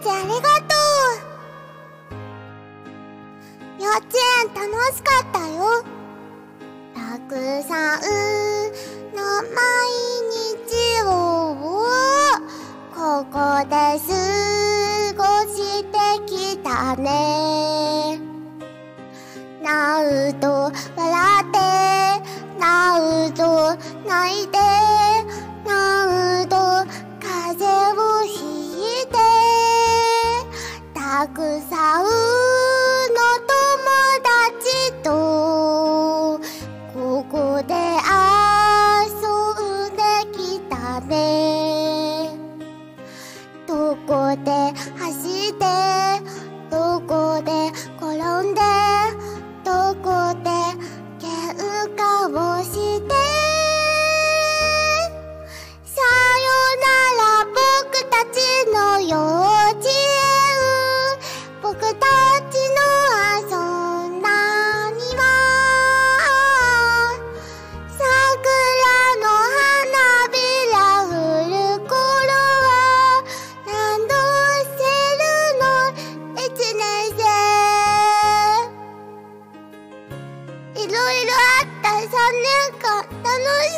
ッありがとう。幼稚園楽しかったよ。たくさんの毎日をここで過ごしてきたね。泣うと笑って泣うと泣いてた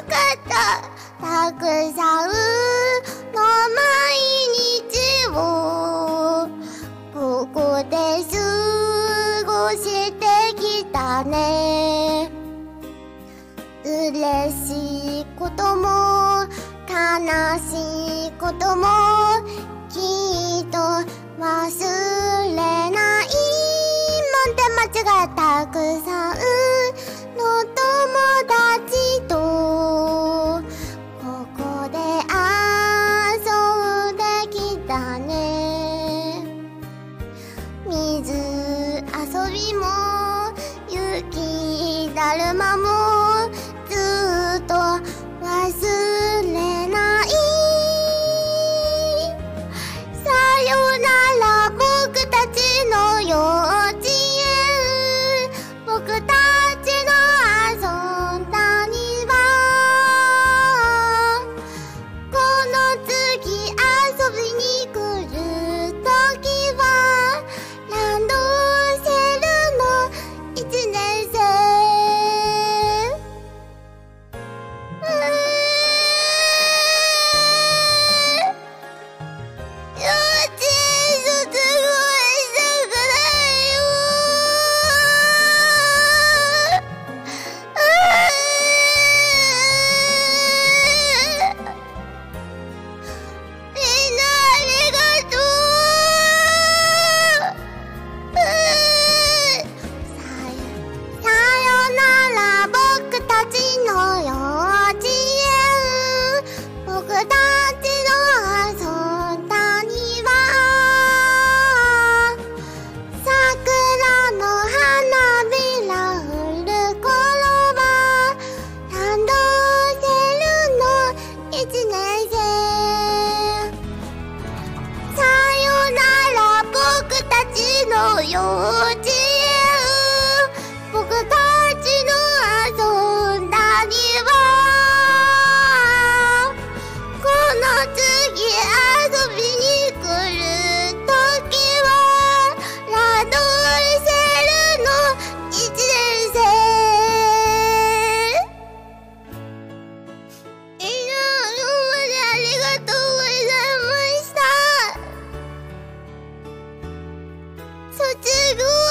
かったたくさんの毎日をここで過ごしてきたね。嬉しいことも悲しいこともきっと忘れないもんで間違えたくさん。le maman. さよさよなら僕たちの幼 卒業。